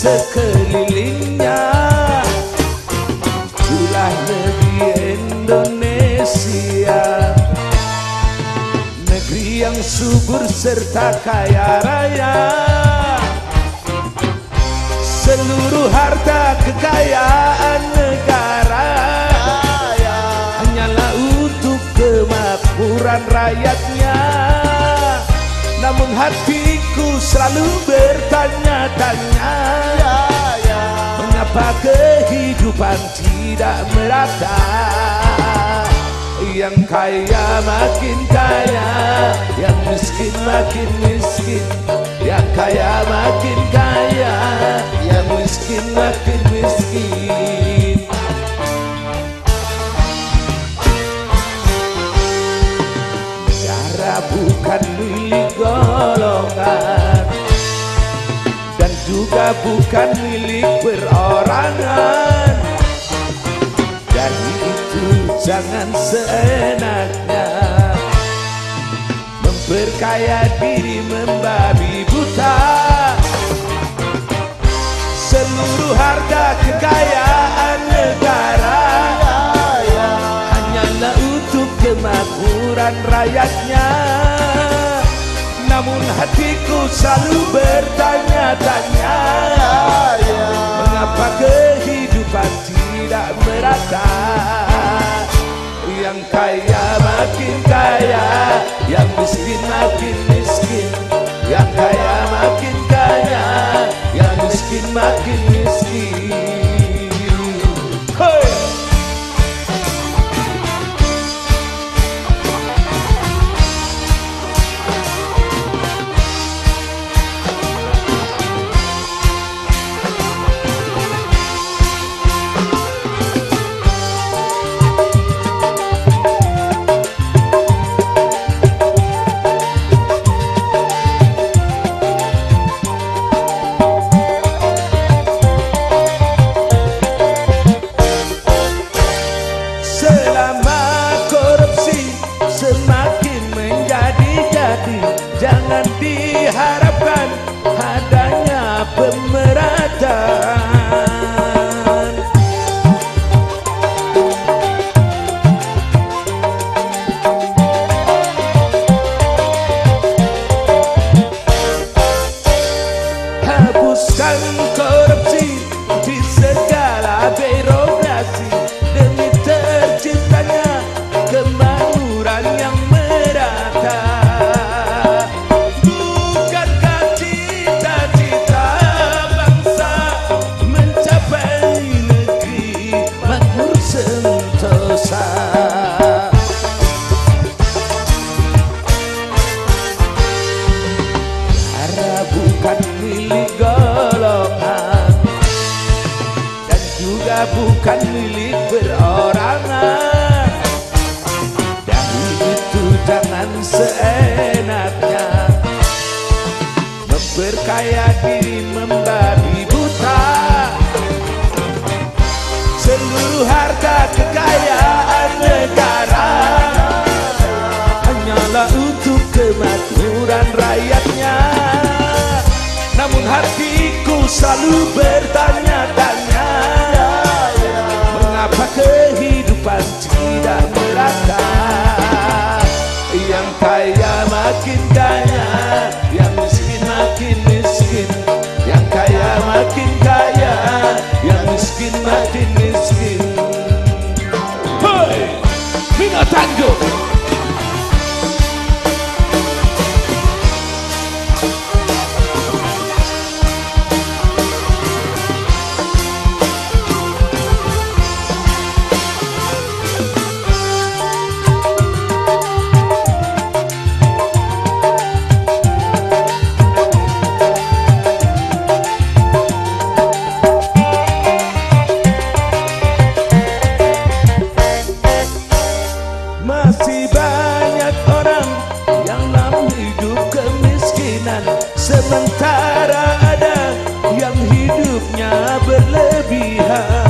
sekelilingnya. Itulah negeri Indonesia. Negeri yang subur serta kaya raya. Seluruh harta kekayaan negara. Hanyalah untuk kemakmuran rakyatnya. Namun hatiku selalu bertanya-tanya. Mengapa kehidupan tidak merata? Yang kaya makin kaya Yang miskin makin miskin. Yang kaya makin kaya Yang miskin makin miskin bukan milik perorangan. Dari itu jangan seenaknya. Memperkaya diri membabi buta. Seluruh harta kekayaan negara. Hanyalah untuk kemakmuran rakyatnya. Namun hatiku selalu bertanya-tanya makin kaya Yang miskin makin miskin Yang kaya diharapkan adanya pemerataan bukan milik perorangan. Dari itu jangan seenaknya. Memperkaya diri membabi buta. Seluruh harta kekayaan negara. Hanyalah untuk kemakmuran rakyatnya. Namun hatiku selalu bertanya-tanya makin miskin Hei, Mina Tango Sementara ada yang hidupnya berlebihan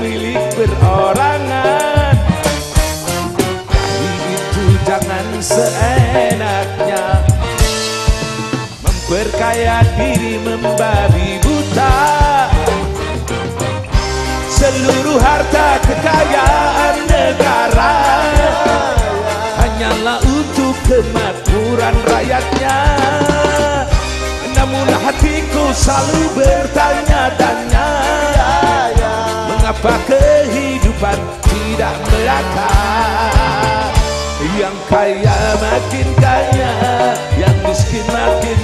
milik berorangan itu jangan seenaknya Memperkaya diri membabi buta. Seluruh harta kekayaan negara Hanyalah untuk kemakmuran rakyatnya. Namun hatiku selalu bertanya-tanya mengapa kehidupan tidak melata Yang kaya makin kaya Yang miskin makin